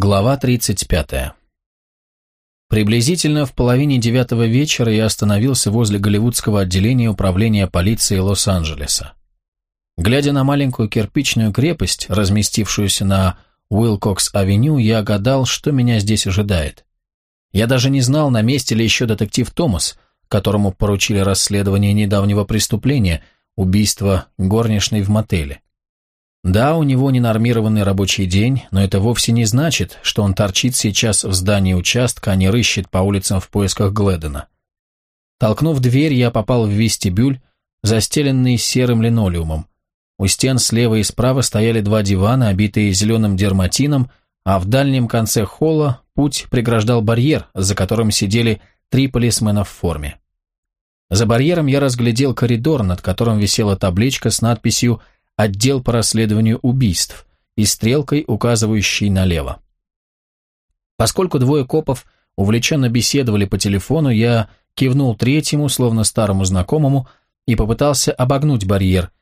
Глава 35. Приблизительно в половине девятого вечера я остановился возле голливудского отделения управления полиции Лос-Анджелеса. Глядя на маленькую кирпичную крепость, разместившуюся на Уилкокс-авеню, я гадал, что меня здесь ожидает. Я даже не знал, на месте ли еще детектив Томас, которому поручили расследование недавнего преступления – убийства горничной в мотеле. Да, у него ненормированный рабочий день, но это вовсе не значит, что он торчит сейчас в здании участка, а не рыщет по улицам в поисках Гледена. Толкнув дверь, я попал в вестибюль, застеленный серым линолеумом. У стен слева и справа стояли два дивана, обитые зеленым дерматином, а в дальнем конце холла путь преграждал барьер, за которым сидели три полисмена в форме. За барьером я разглядел коридор, над которым висела табличка с надписью «Связь» отдел по расследованию убийств и стрелкой, указывающей налево. Поскольку двое копов увлеченно беседовали по телефону, я кивнул третьему, словно старому знакомому, и попытался обогнуть барьер.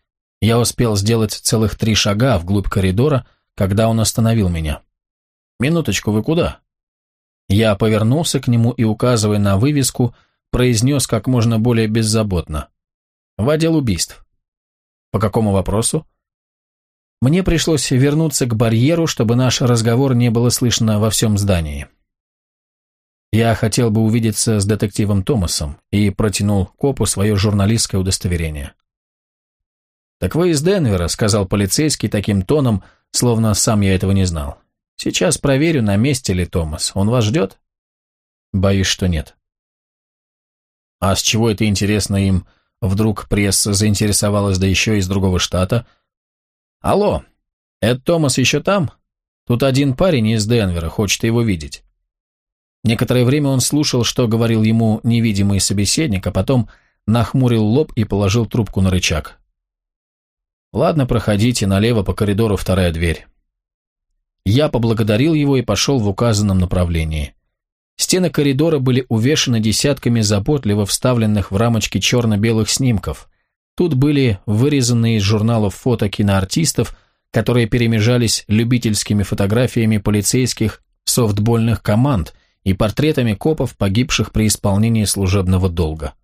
Я успел сделать целых три шага вглубь коридора, когда он остановил меня. «Минуточку, вы куда?» Я повернулся к нему и, указывая на вывеску, произнес как можно более беззаботно. «В отдел убийств». По какому вопросу? Мне пришлось вернуться к барьеру, чтобы наш разговор не было слышно во всем здании. Я хотел бы увидеться с детективом Томасом и протянул копу свое журналистское удостоверение. «Так вы из Денвера», — сказал полицейский таким тоном, словно сам я этого не знал. «Сейчас проверю, на месте ли Томас. Он вас ждет?» «Боюсь, что нет». «А с чего это интересно им Вдруг пресса заинтересовалась, да еще из другого штата. «Алло, Эд Томас еще там? Тут один парень из Денвера, хочет его видеть». Некоторое время он слушал, что говорил ему невидимый собеседник, а потом нахмурил лоб и положил трубку на рычаг. «Ладно, проходите, налево по коридору вторая дверь». Я поблагодарил его и пошел в указанном направлении. Стены коридора были увешаны десятками заботливо вставленных в рамочки черно-белых снимков. Тут были вырезанные из журналов фото киноартистов, которые перемежались любительскими фотографиями полицейских софтбольных команд и портретами копов, погибших при исполнении служебного долга.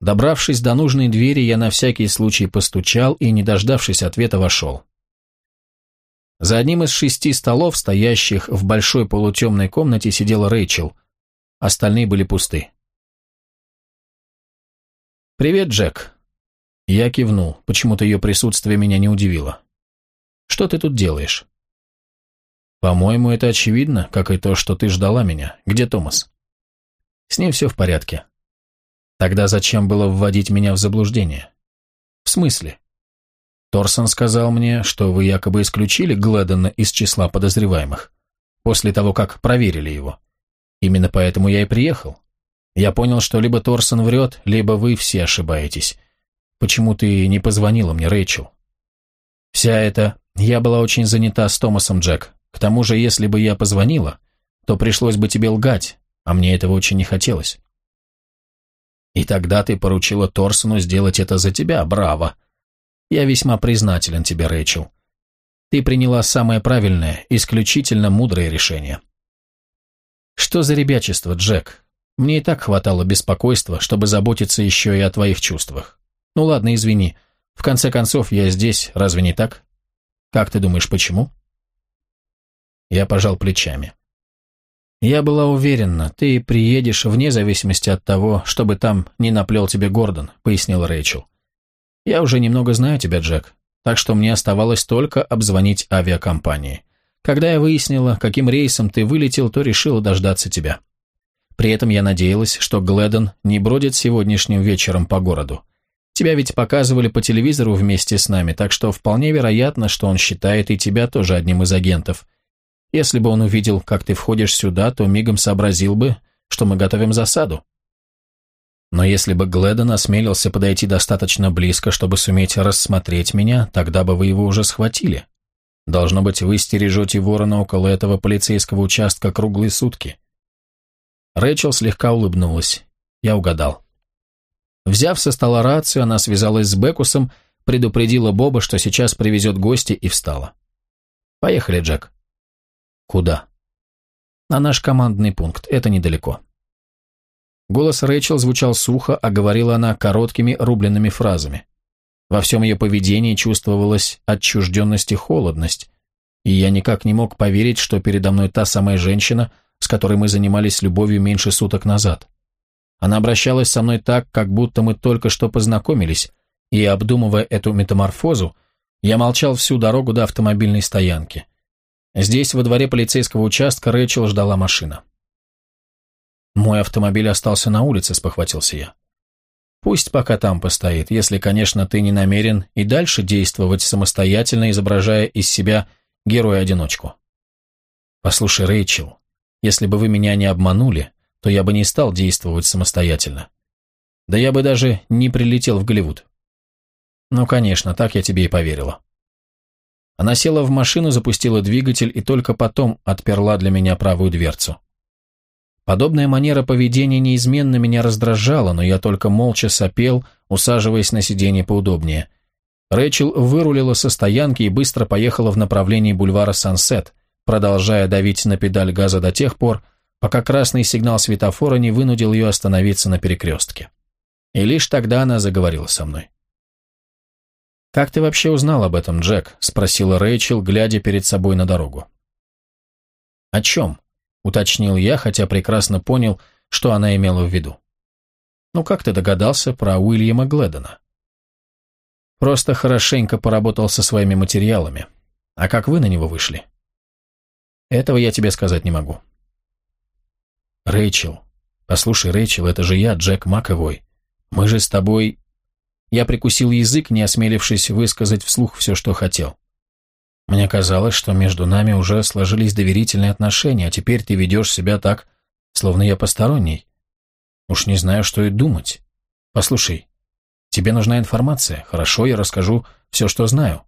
Добравшись до нужной двери, я на всякий случай постучал и, не дождавшись ответа, вошел. За одним из шести столов, стоящих в большой полутемной комнате, сидела Рэйчел. Остальные были пусты. «Привет, Джек». Я кивнул. Почему-то ее присутствие меня не удивило. «Что ты тут делаешь?» «По-моему, это очевидно, как и то, что ты ждала меня. Где Томас?» «С ним все в порядке». «Тогда зачем было вводить меня в заблуждение?» «В смысле?» Торсон сказал мне, что вы якобы исключили Гледона из числа подозреваемых, после того, как проверили его. Именно поэтому я и приехал. Я понял, что либо Торсон врет, либо вы все ошибаетесь. Почему ты не позвонила мне, Рэйчел? Вся эта... Я была очень занята с Томасом, Джек. К тому же, если бы я позвонила, то пришлось бы тебе лгать, а мне этого очень не хотелось. И тогда ты поручила Торсону сделать это за тебя, браво. Я весьма признателен тебе, Рэйчел. Ты приняла самое правильное, исключительно мудрое решение. Что за ребячество, Джек? Мне и так хватало беспокойства, чтобы заботиться еще и о твоих чувствах. Ну ладно, извини. В конце концов, я здесь, разве не так? Как ты думаешь, почему? Я пожал плечами. Я была уверена, ты приедешь вне зависимости от того, чтобы там не наплел тебе Гордон, пояснил Рэйчел. Я уже немного знаю тебя, Джек, так что мне оставалось только обзвонить авиакомпании. Когда я выяснила, каким рейсом ты вылетел, то решила дождаться тебя. При этом я надеялась, что Гледон не бродит сегодняшним вечером по городу. Тебя ведь показывали по телевизору вместе с нами, так что вполне вероятно, что он считает и тебя тоже одним из агентов. Если бы он увидел, как ты входишь сюда, то мигом сообразил бы, что мы готовим засаду. Но если бы Гледон осмелился подойти достаточно близко, чтобы суметь рассмотреть меня, тогда бы вы его уже схватили. Должно быть, вы стережете ворона около этого полицейского участка круглые сутки. Рэйчел слегка улыбнулась. Я угадал. Взяв со стола рацию, она связалась с Бекусом, предупредила Боба, что сейчас привезет гостя, и встала. «Поехали, Джек». «Куда?» На наш командный пункт, это недалеко. Голос Рэйчел звучал сухо, а говорила она короткими рубленными фразами. Во всем ее поведении чувствовалась отчужденность и холодность, и я никак не мог поверить, что передо мной та самая женщина, с которой мы занимались любовью меньше суток назад. Она обращалась со мной так, как будто мы только что познакомились, и, обдумывая эту метаморфозу, я молчал всю дорогу до автомобильной стоянки. Здесь, во дворе полицейского участка, Рэйчел ждала машина. «Мой автомобиль остался на улице», — спохватился я. «Пусть пока там постоит, если, конечно, ты не намерен и дальше действовать самостоятельно, изображая из себя героя-одиночку». «Послушай, Рэйчел, если бы вы меня не обманули, то я бы не стал действовать самостоятельно. Да я бы даже не прилетел в Голливуд». «Ну, конечно, так я тебе и поверила». Она села в машину, запустила двигатель и только потом отперла для меня правую дверцу. Подобная манера поведения неизменно меня раздражала, но я только молча сопел, усаживаясь на сиденье поудобнее. Рэчел вырулила со стоянки и быстро поехала в направлении бульвара Сансет, продолжая давить на педаль газа до тех пор, пока красный сигнал светофора не вынудил ее остановиться на перекрестке. И лишь тогда она заговорила со мной. «Как ты вообще узнал об этом, Джек?» – спросила Рэйчел, глядя перед собой на дорогу. «О чем?» Уточнил я, хотя прекрасно понял, что она имела в виду. «Ну как ты догадался про Уильяма Гледона?» «Просто хорошенько поработал со своими материалами. А как вы на него вышли?» «Этого я тебе сказать не могу». «Рэйчел, послушай, Рэйчел, это же я, Джек Маковой. Мы же с тобой...» Я прикусил язык, не осмелившись высказать вслух все, что хотел. Мне казалось, что между нами уже сложились доверительные отношения, а теперь ты ведешь себя так, словно я посторонний. Уж не знаю, что и думать. Послушай, тебе нужна информация. Хорошо, я расскажу все, что знаю.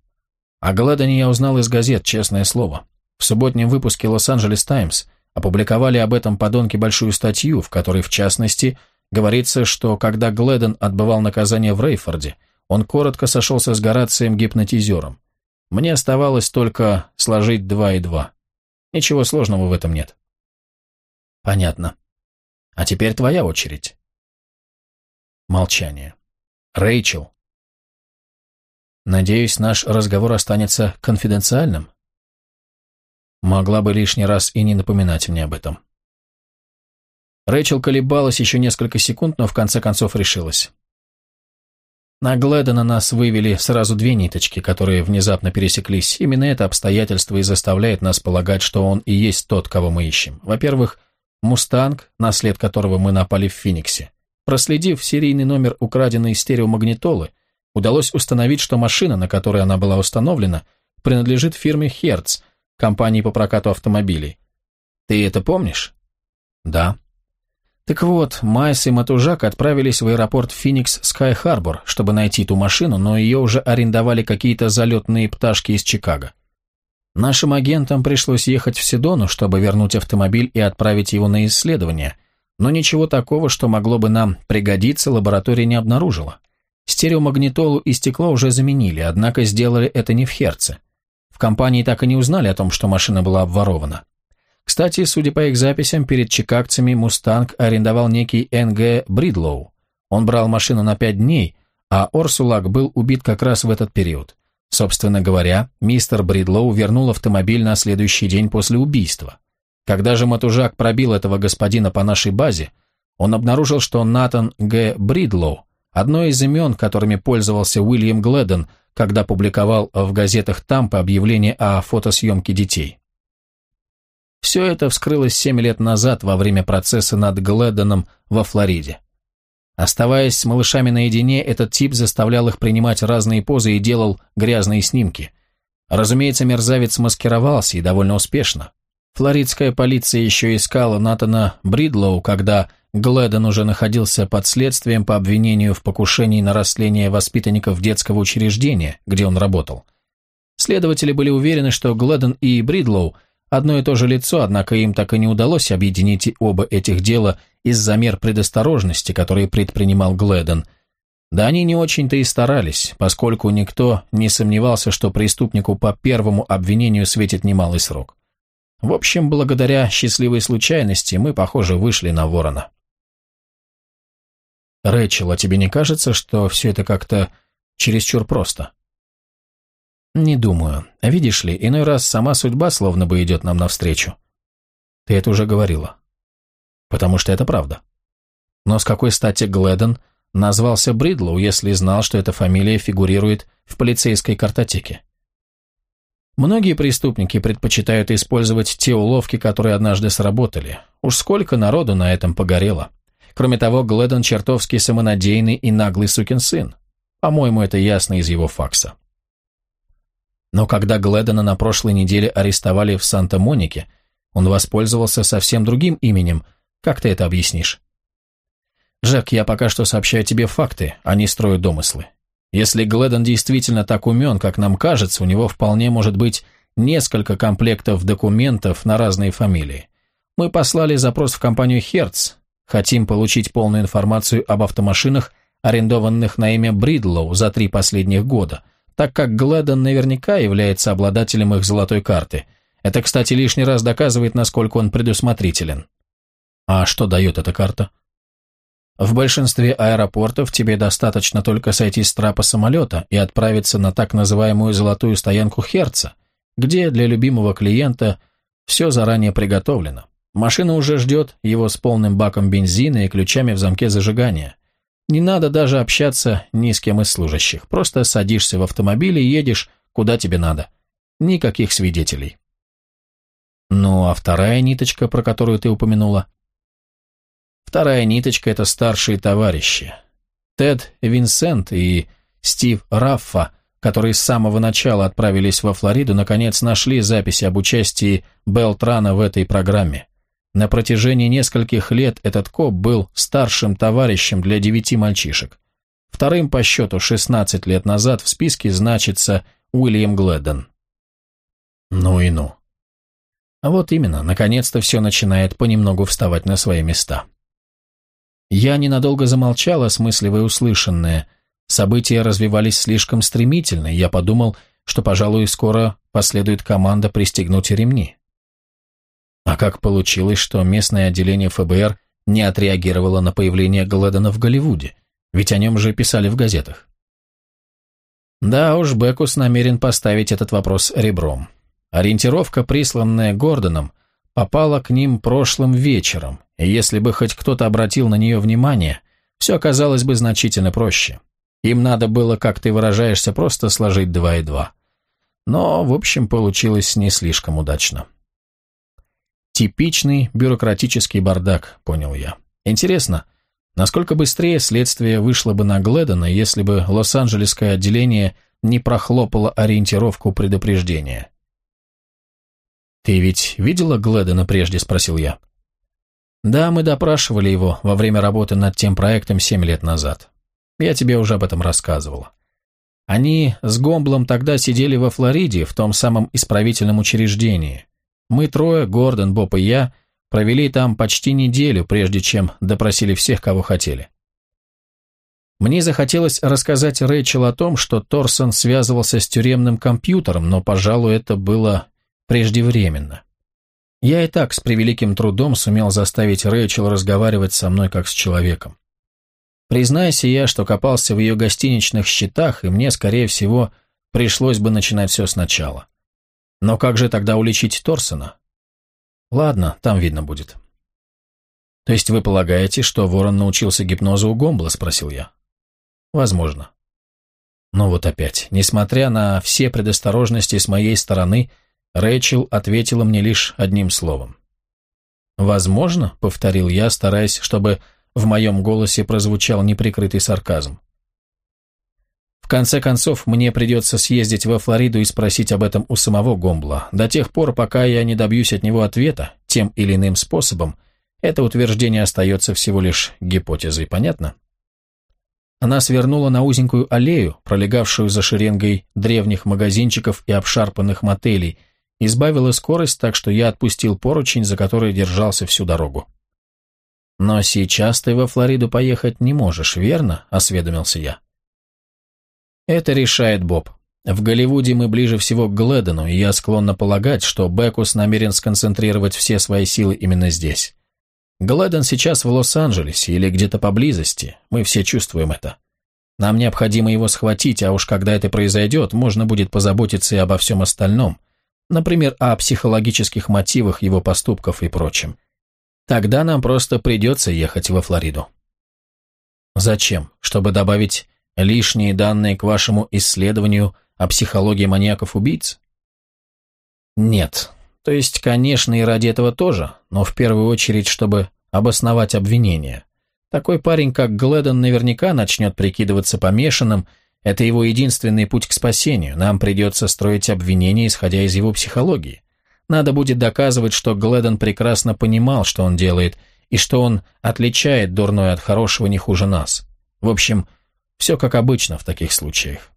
О Гладоне я узнал из газет, честное слово. В субботнем выпуске «Лос-Анджелес Таймс» опубликовали об этом подонке большую статью, в которой, в частности, говорится, что когда Гледон отбывал наказание в Рейфорде, он коротко сошелся с Горацием-гипнотизером. Мне оставалось только сложить два и два. Ничего сложного в этом нет. Понятно. А теперь твоя очередь. Молчание. Рэйчел. Надеюсь, наш разговор останется конфиденциальным? Могла бы лишний раз и не напоминать мне об этом. Рэйчел колебалась еще несколько секунд, но в конце концов решилась. На Гледона нас вывели сразу две ниточки, которые внезапно пересеклись. Именно это обстоятельство и заставляет нас полагать, что он и есть тот, кого мы ищем. Во-первых, «Мустанг», на след которого мы напали в Фениксе. Проследив серийный номер украденной стереомагнитолы, удалось установить, что машина, на которой она была установлена, принадлежит фирме «Херц», компании по прокату автомобилей. Ты это помнишь? Да. Так вот, Майс и Матужак отправились в аэропорт Феникс Скай Харбор, чтобы найти ту машину, но ее уже арендовали какие-то залетные пташки из Чикаго. Нашим агентам пришлось ехать в Седону, чтобы вернуть автомобиль и отправить его на исследование, но ничего такого, что могло бы нам пригодиться, лаборатория не обнаружила. Стереомагнитолу и стекло уже заменили, однако сделали это не в Херце. В компании так и не узнали о том, что машина была обворована. Кстати, судя по их записям, перед чикагцами «Мустанг» арендовал некий Н.Г. Бридлоу. Он брал машину на пять дней, а Орсулак был убит как раз в этот период. Собственно говоря, мистер Бридлоу вернул автомобиль на следующий день после убийства. Когда же Матужак пробил этого господина по нашей базе, он обнаружил, что Натан Г. Бридлоу – одно из имен, которыми пользовался Уильям Гледон, когда публиковал в газетах Тампа объявление о фотосъемке детей. Все это вскрылось семь лет назад во время процесса над Гледоном во Флориде. Оставаясь с малышами наедине, этот тип заставлял их принимать разные позы и делал грязные снимки. Разумеется, мерзавец маскировался и довольно успешно. Флоридская полиция еще искала Натана Бридлоу, когда Гледон уже находился под следствием по обвинению в покушении на растление воспитанников детского учреждения, где он работал. Следователи были уверены, что Гледон и Бридлоу – Одно и то же лицо, однако им так и не удалось объединить оба этих дела из-за мер предосторожности, которые предпринимал Гледон. Да они не очень-то и старались, поскольку никто не сомневался, что преступнику по первому обвинению светит немалый срок. В общем, благодаря счастливой случайности мы, похоже, вышли на ворона. Рэчел, а тебе не кажется, что все это как-то чересчур просто? Не думаю. Видишь ли, иной раз сама судьба словно бы идет нам навстречу. Ты это уже говорила. Потому что это правда. Но с какой стати Гледон назвался Бридлоу, если знал, что эта фамилия фигурирует в полицейской картотеке? Многие преступники предпочитают использовать те уловки, которые однажды сработали. Уж сколько народу на этом погорело. Кроме того, Гледон чертовски самонадеянный и наглый сукин сын. По-моему, это ясно из его факса. Но когда Гледона на прошлой неделе арестовали в Санта-Монике, он воспользовался совсем другим именем. Как ты это объяснишь? Джек, я пока что сообщаю тебе факты, а не строю домыслы. Если Гледон действительно так умен, как нам кажется, у него вполне может быть несколько комплектов документов на разные фамилии. Мы послали запрос в компанию «Херц». Хотим получить полную информацию об автомашинах, арендованных на имя Бридлоу за три последних года, так как Гледон наверняка является обладателем их золотой карты. Это, кстати, лишний раз доказывает, насколько он предусмотрителен. А что дает эта карта? В большинстве аэропортов тебе достаточно только сойти с трапа самолета и отправиться на так называемую золотую стоянку Херца, где для любимого клиента все заранее приготовлено. Машина уже ждет его с полным баком бензина и ключами в замке зажигания. Не надо даже общаться ни с кем из служащих, просто садишься в автомобиль и едешь, куда тебе надо. Никаких свидетелей. Ну, а вторая ниточка, про которую ты упомянула – Вторая ниточка – это старшие товарищи. Тед Винсент и Стив Раффа, которые с самого начала отправились во Флориду, наконец нашли записи об участии Белтрана в этой программе. На протяжении нескольких лет этот коп был старшим товарищем для девяти мальчишек. Вторым по счету 16 лет назад в списке значится Уильям Гледден. Ну и ну. А вот именно, наконец-то все начинает понемногу вставать на свои места. Я ненадолго замолчал, осмысливая услышанное. События развивались слишком стремительно, и я подумал, что, пожалуй, скоро последует команда пристегнуть ремни. А как получилось, что местное отделение ФБР не отреагировало на появление Гледона в Голливуде? Ведь о нем же писали в газетах. Да уж, Бекус намерен поставить этот вопрос ребром. Ориентировка, присланная Гордоном, попала к ним прошлым вечером, и если бы хоть кто-то обратил на нее внимание, все оказалось бы значительно проще. Им надо было, как ты выражаешься, просто сложить два и два. Но, в общем, получилось не слишком удачно. Типичный бюрократический бардак, понял я. Интересно, насколько быстрее следствие вышло бы на Гледона, если бы Лос-Анджелесское отделение не прохлопало ориентировку предупреждения? «Ты ведь видела Гледена прежде?» – спросил я. «Да, мы допрашивали его во время работы над тем проектом семь лет назад. Я тебе уже об этом рассказывала. Они с Гомблом тогда сидели во Флориде, в том самом исправительном учреждении. Мы трое, Гордон, Боб и я, провели там почти неделю, прежде чем допросили всех, кого хотели. Мне захотелось рассказать Рэйчел о том, что Торсон связывался с тюремным компьютером, но, пожалуй, это было преждевременно. Я и так с превеликим трудом сумел заставить Рэйчел разговаривать со мной как с человеком. Признайся я, что копался в ее гостиничных счетах, и мне, скорее всего, пришлось бы начинать все сначала. Но как же тогда уличить Торсона? Ладно, там видно будет. То есть вы полагаете, что Ворон научился гипнозу у Гомбла, спросил я. Возможно. Но вот опять, несмотря на все предосторожности с моей стороны, Рэйчел ответила мне лишь одним словом. «Возможно», — повторил я, стараясь, чтобы в моем голосе прозвучал неприкрытый сарказм. В конце концов, мне придется съездить во Флориду и спросить об этом у самого Гомбла. До тех пор, пока я не добьюсь от него ответа, тем или иным способом, это утверждение остается всего лишь гипотезой, понятно? Она свернула на узенькую аллею, пролегавшую за шеренгой древних магазинчиков и обшарпанных мотелей, избавила скорость, так что я отпустил поручень, за который держался всю дорогу. «Но сейчас ты во Флориду поехать не можешь, верно?» – осведомился я. «Это решает Боб. В Голливуде мы ближе всего к Гледону, и я склонна полагать, что Бекус намерен сконцентрировать все свои силы именно здесь. Гледон сейчас в Лос-Анджелесе или где-то поблизости, мы все чувствуем это. Нам необходимо его схватить, а уж когда это произойдет, можно будет позаботиться и обо всем остальном, например, о психологических мотивах его поступков и прочем. Тогда нам просто придется ехать во Флориду. Зачем? Чтобы добавить лишние данные к вашему исследованию о психологии маньяков-убийц? Нет. То есть, конечно, и ради этого тоже, но в первую очередь, чтобы обосновать обвинение. Такой парень, как Гледон, наверняка начнет прикидываться помешанным. Это его единственный путь к спасению. Нам придется строить обвинения, исходя из его психологии. Надо будет доказывать, что Гледон прекрасно понимал, что он делает, и что он отличает дурное от хорошего не хуже нас. В общем, все как обычно в таких случаях.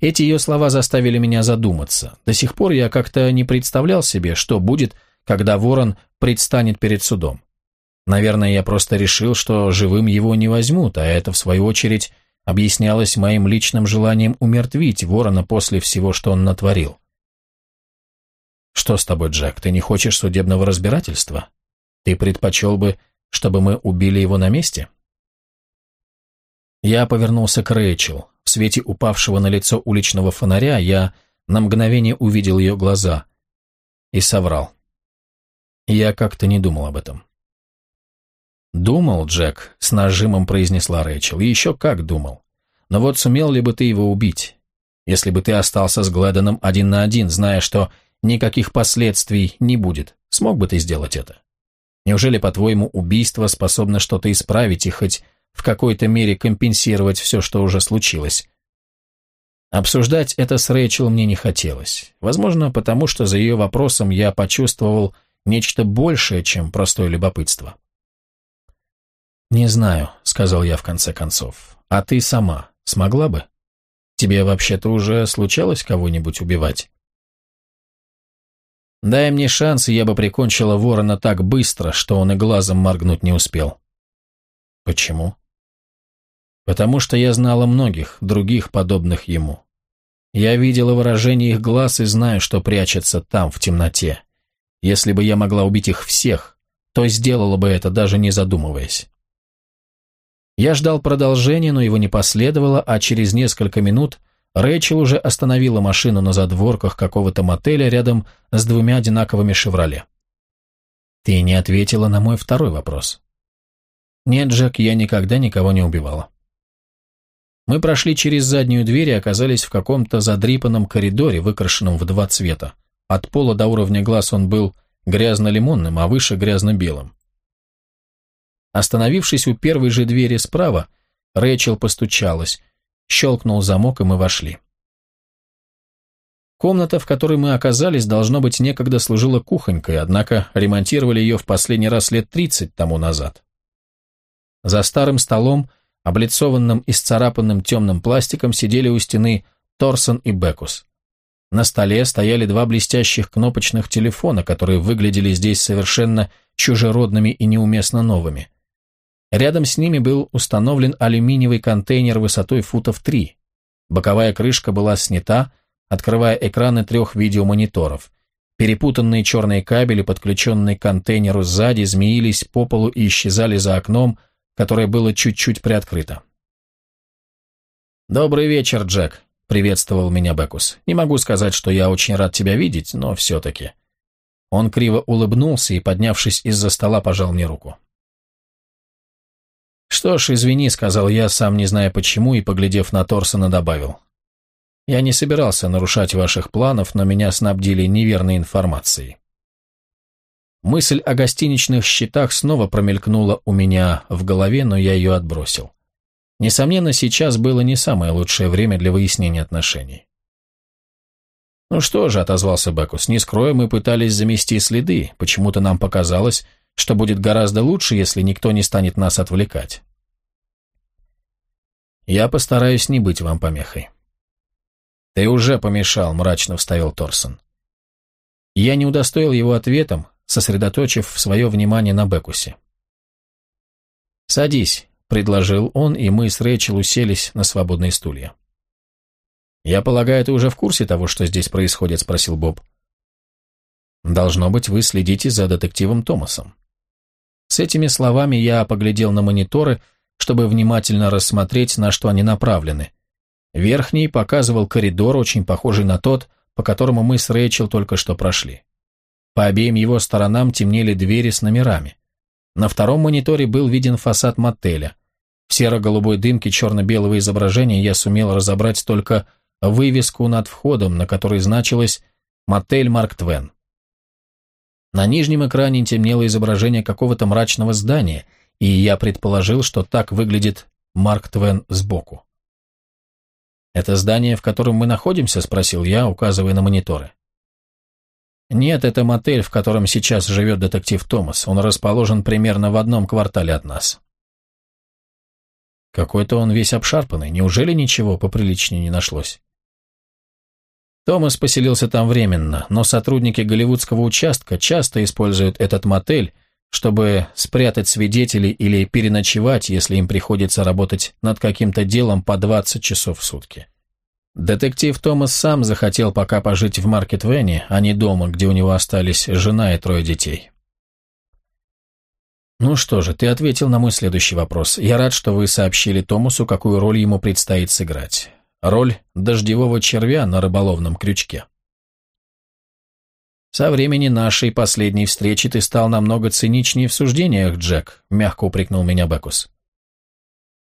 Эти ее слова заставили меня задуматься. До сих пор я как-то не представлял себе, что будет, когда Ворон предстанет перед судом. Наверное, я просто решил, что живым его не возьмут, а это, в свою очередь, объяснялось моим личным желанием умертвить ворона после всего, что он натворил. «Что с тобой, Джек, ты не хочешь судебного разбирательства? Ты предпочел бы, чтобы мы убили его на месте?» Я повернулся к Рэйчел. В свете упавшего на лицо уличного фонаря я на мгновение увидел ее глаза и соврал. Я как-то не думал об этом. «Думал, Джек», — с нажимом произнесла Рэйчел, — «и еще как думал. Но вот сумел ли бы ты его убить? Если бы ты остался с Гледоном один на один, зная, что никаких последствий не будет, смог бы ты сделать это? Неужели, по-твоему, убийство способно что-то исправить и хоть в какой-то мере компенсировать все, что уже случилось?» Обсуждать это с Рэйчел мне не хотелось. Возможно, потому что за ее вопросом я почувствовал нечто большее, чем простое любопытство. «Не знаю», — сказал я в конце концов. «А ты сама смогла бы? Тебе вообще-то уже случалось кого-нибудь убивать?» «Дай мне шанс, и я бы прикончила ворона так быстро, что он и глазом моргнуть не успел». «Почему?» «Потому что я знала многих, других, подобных ему. Я видела выражение их глаз и знаю, что прячется там, в темноте. Если бы я могла убить их всех, то сделала бы это, даже не задумываясь. Я ждал продолжения, но его не последовало, а через несколько минут Рэйчел уже остановила машину на задворках какого-то мотеля рядом с двумя одинаковыми «Шевроле». «Ты не ответила на мой второй вопрос». «Нет, Джек, я никогда никого не убивала». Мы прошли через заднюю дверь и оказались в каком-то задрипанном коридоре, выкрашенном в два цвета. От пола до уровня глаз он был грязно-лимонным, а выше грязно-белым. Остановившись у первой же двери справа, Рэйчел постучалась, щелкнул замок, и мы вошли. Комната, в которой мы оказались, должно быть, некогда служила кухонькой, однако ремонтировали ее в последний раз лет 30 тому назад. За старым столом, облицованным и сцарапанным темным пластиком, сидели у стены Торсон и Бекус. На столе стояли два блестящих кнопочных телефона, которые выглядели здесь совершенно чужеродными и неуместно новыми. Рядом с ними был установлен алюминиевый контейнер высотой футов 3. Боковая крышка была снята, открывая экраны трех видеомониторов. Перепутанные черные кабели, подключенные к контейнеру сзади, змеились по полу и исчезали за окном, которое было чуть-чуть приоткрыто. «Добрый вечер, Джек», — приветствовал меня Бекус. «Не могу сказать, что я очень рад тебя видеть, но все-таки». Он криво улыбнулся и, поднявшись из-за стола, пожал мне руку. «Что ж, извини», — сказал я, сам не зная почему, и, поглядев на Торсона, добавил. «Я не собирался нарушать ваших планов, но меня снабдили неверной информацией». Мысль о гостиничных счетах снова промелькнула у меня в голове, но я ее отбросил. Несомненно, сейчас было не самое лучшее время для выяснения отношений. «Ну что же», — отозвался Бекус, — «не скрою, мы пытались замести следы. Почему-то нам показалось, что будет гораздо лучше, если никто не станет нас отвлекать. Я постараюсь не быть вам помехой. Ты уже помешал, мрачно вставил Торсон. Я не удостоил его ответом, сосредоточив свое внимание на Бекусе. «Садись», — предложил он, и мы с Рэйчел уселись на свободные стулья. «Я полагаю, ты уже в курсе того, что здесь происходит?» – спросил Боб. «Должно быть, вы следите за детективом Томасом». С этими словами я поглядел на мониторы, чтобы внимательно рассмотреть, на что они направлены. Верхний показывал коридор, очень похожий на тот, по которому мы с Рэйчел только что прошли. По обеим его сторонам темнели двери с номерами. На втором мониторе был виден фасад мотеля. В серо-голубой дымке черно-белого изображения я сумел разобрать только вывеску над входом, на которой значилось «Мотель Марк Твен». На нижнем экране темнело изображение какого-то мрачного здания, и я предположил, что так выглядит Марк Твен сбоку. «Это здание, в котором мы находимся?» – спросил я, указывая на мониторы. «Нет, это мотель, в котором сейчас живет детектив Томас. Он расположен примерно в одном квартале от нас». Какой-то он весь обшарпанный. Неужели ничего поприличнее не нашлось? Томас поселился там временно, но сотрудники голливудского участка часто используют этот мотель, чтобы спрятать свидетелей или переночевать, если им приходится работать над каким-то делом по 20 часов в сутки. Детектив Томас сам захотел пока пожить в Маркетвене, а не дома, где у него остались жена и трое детей. Ну что же, ты ответил на мой следующий вопрос. Я рад, что вы сообщили Томасу, какую роль ему предстоит сыграть роль дождевого червя на рыболовном крючке. «Со времени нашей последней встречи ты стал намного циничнее в суждениях, Джек», — мягко упрекнул меня Бекус.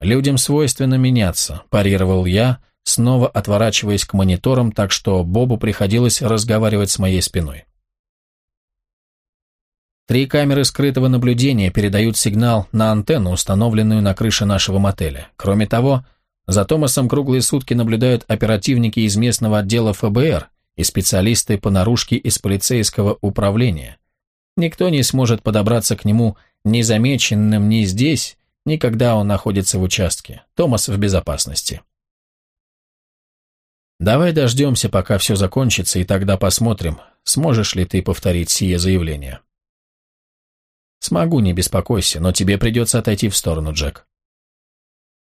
«Людям свойственно меняться», — парировал я, снова отворачиваясь к мониторам, так что Бобу приходилось разговаривать с моей спиной. Три камеры скрытого наблюдения передают сигнал на антенну, установленную на крыше нашего мотеля. Кроме того, за Томасом круглые сутки наблюдают оперативники из местного отдела ФБР и специалисты по наружке из полицейского управления. Никто не сможет подобраться к нему незамеченным ни здесь, ни когда он находится в участке. Томас в безопасности. Давай дождемся, пока все закончится, и тогда посмотрим, сможешь ли ты повторить сие заявление. Смогу, не беспокойся, но тебе придется отойти в сторону, Джек.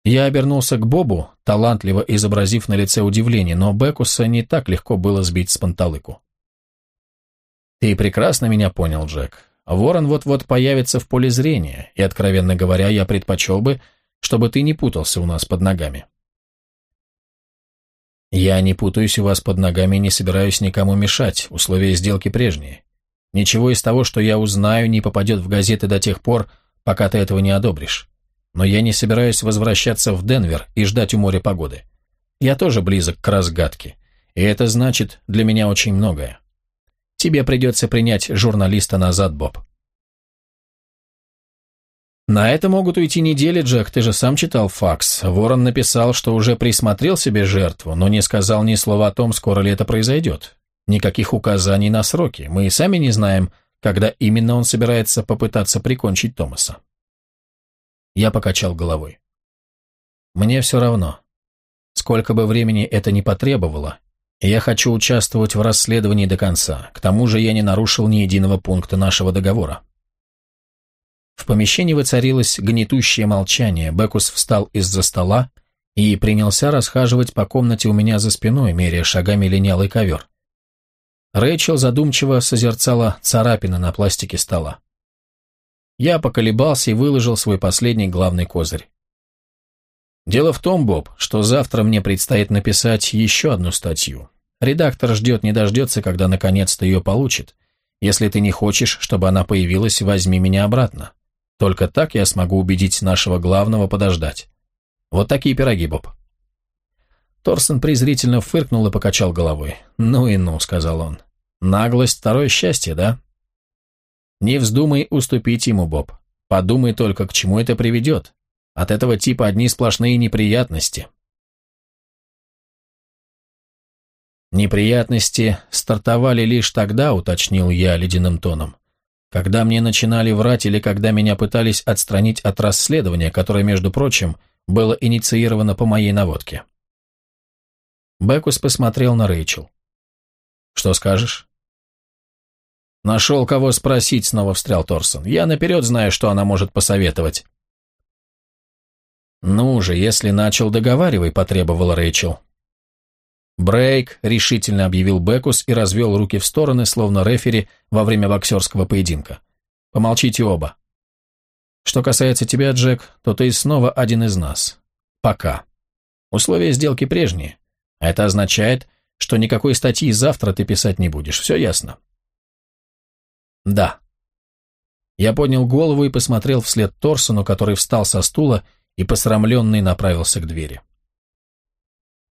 Я обернулся к Бобу, талантливо изобразив на лице удивление, но Бекуса не так легко было сбить с панталыку. «Ты прекрасно меня понял, Джек. Ворон вот-вот появится в поле зрения, и, откровенно говоря, я предпочел бы, чтобы ты не путался у нас под ногами». «Я не путаюсь у вас под ногами и не собираюсь никому мешать, условия сделки прежние. Ничего из того, что я узнаю, не попадет в газеты до тех пор, пока ты этого не одобришь но я не собираюсь возвращаться в Денвер и ждать у моря погоды. Я тоже близок к разгадке, и это значит для меня очень многое. Тебе придется принять журналиста назад, Боб. На это могут уйти недели, Джек, ты же сам читал факс. Ворон написал, что уже присмотрел себе жертву, но не сказал ни слова о том, скоро ли это произойдет. Никаких указаний на сроки. Мы и сами не знаем, когда именно он собирается попытаться прикончить Томаса. Я покачал головой. Мне все равно. Сколько бы времени это ни потребовало, я хочу участвовать в расследовании до конца. К тому же я не нарушил ни единого пункта нашего договора. В помещении воцарилось гнетущее молчание. Бекус встал из-за стола и принялся расхаживать по комнате у меня за спиной, меряя шагами линялый ковер. Рэйчел задумчиво созерцала царапины на пластике стола. Я поколебался и выложил свой последний главный козырь. Дело в том, Боб, что завтра мне предстоит написать еще одну статью. Редактор ждет не дождется, когда наконец-то ее получит. Если ты не хочешь, чтобы она появилась, возьми меня обратно. Только так я смогу убедить нашего главного подождать. Вот такие пироги, Боб. Торсон презрительно фыркнул и покачал головой. «Ну и ну», — сказал он. «Наглость — второе счастье, да?» Не вздумай уступить ему, Боб. Подумай только, к чему это приведет. От этого типа одни сплошные неприятности. Неприятности стартовали лишь тогда, уточнил я ледяным тоном, когда мне начинали врать или когда меня пытались отстранить от расследования, которое, между прочим, было инициировано по моей наводке. Бекус посмотрел на Рэйчел. «Что скажешь?» «Нашел кого спросить», — снова встрял Торсон. «Я наперед знаю, что она может посоветовать». «Ну же, если начал, договаривай», — потребовал Рэйчел. «Брейк», — решительно объявил Бекус и развел руки в стороны, словно рефери во время боксерского поединка. «Помолчите оба. Что касается тебя, Джек, то ты снова один из нас. Пока. Условия сделки прежние. Это означает, что никакой статьи завтра ты писать не будешь. Все ясно?» «Да». Я поднял голову и посмотрел вслед Торсону, который встал со стула и посрамленный направился к двери.